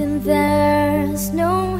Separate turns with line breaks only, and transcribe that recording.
Imagine there's no